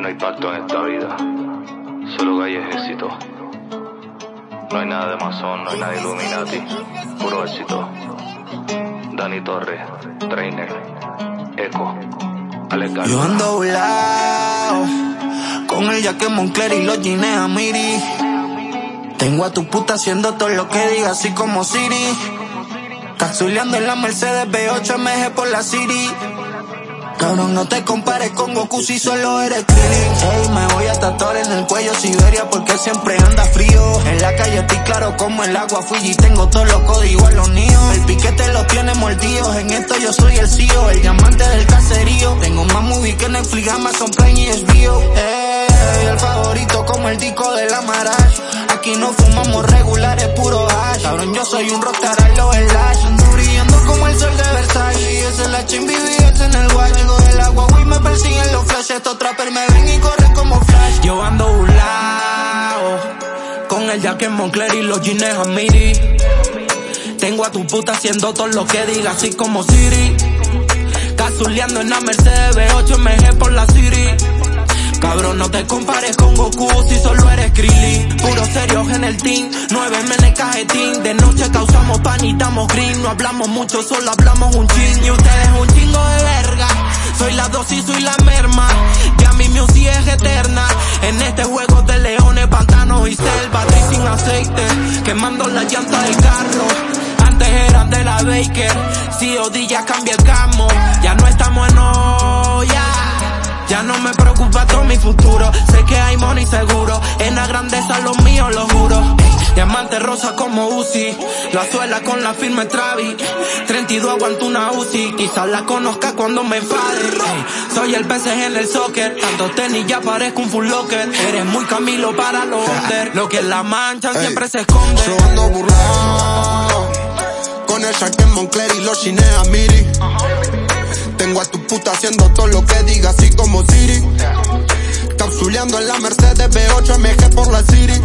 No hay pacto en esta vida, solo que hay ejército. No hay nada de masón, no hay nada de Illuminati, puro éxito. Dani Torres, Trainer, Echo, Alex Garza. Yo ando volado con el Jack Moncler y los Ginea Miri. Tengo a tu puta haciendo todo lo que diga, así como Siri. Cazuleando en la Mercedes B8 MG por la City. Cabrón, no te compares con Goku si solo eres Krillin. Ey, me voy a tatuar en el cuello Siberia porque siempre anda frío. En la calle estoy claro como el agua fui y tengo todos los códigos a los niños. El piquete lo tiene mordidos, en esto yo soy el CEO, el diamante del caserío. Tengo más movies que Netflix, Amazon Prime y HBO. Ey, el favorito como el disco de la Marash. Aquí no fumamos regulares, puro hash. Cabrón, yo soy un rockstar, el lash. Ando brillando como el sol de Versailles. Esa es la chimbibi, persiguen los flashes. Estos trappers me ven y corren como flash. Yo ando burlao con el Jack en Moncler y los jeans Amiri. Tengo a tu puta haciendo todo lo que diga, así como Siri. Cazuleando en la Mercedes B8 MG por la City. Cabrón, no te compares con Goku si solo eres Krillin. Puro serio en el team, 9 en el cajetín. De noche causamos pan y damos green. No hablamos mucho, solo hablamos un ching. Y ustedes un chingo de verga. Soy la dosis, soy la merma. Ya mi music es eterna. En este juego de leones, pantanos y selva. Estoy sin aceite, quemando la llanta del carro. Antes eran de la Baker. COD ya cambia el camo. Ya no estamos en olla. Ya no me preocupa mi futuro. Sé que hay money seguro. En la grandeza lo mío, lo juro. Diamante rosa como Uzi. La suela con la firma Travis. 32 aguanto una Uzi. Quizás la conozca cuando me enfade. Ey, soy el PSG en el soccer. Tanto tenis ya parezco un full locker. Eres muy Camilo para los under. Lo que la mancha siempre se esconde. Yo ando con el Jack en Moncler y los Chinea Miri. Tengo a tu puta haciendo todo lo que diga, 8 por la city.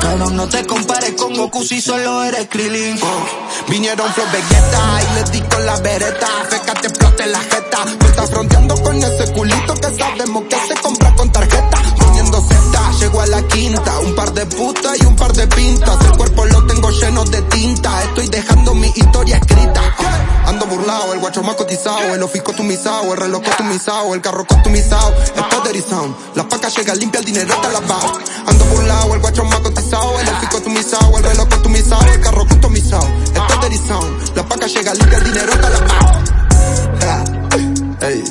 Cabrón, no te compares con Goku si solo eres Krillin. Oh. Vinieron flow Vegeta y les di con la vereta. Feca te explote la jeta. Tú estás fronteando con ese culito que sabemos que se compra con tarjeta. Poniendo Z, llego a la quinta. Un par de putas y un par de pintas. El cuerpo lo tengo lleno de tinta. Estoy dejando mi historia escrita ando burlado, el guacho más cotizado. El oficio customizado, el reloj customizado. El carro customizado. El poderizado. La paca llega limpia, el dinero está lavado. Ando burlado, el guacho más cotizado. El oficio customizado, el reloj customizado. El carro customizado. El poderizado. La paca llega limpia, el dinero está lavado. Hey.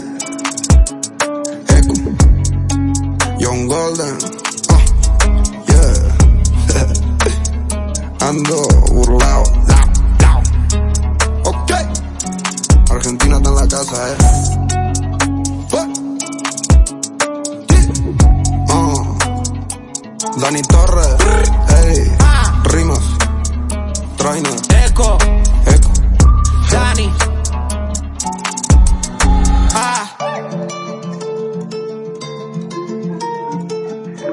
Young Golden. Uh, yeah. Ando burlao. Argentina está en la casa, eh. Uh. Dani Torres. Hey. Rimas. Trainer. Echo, Echo. Dani. Ah.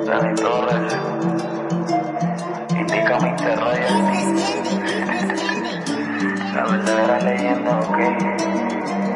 Dani Torres, la leyenda, ok.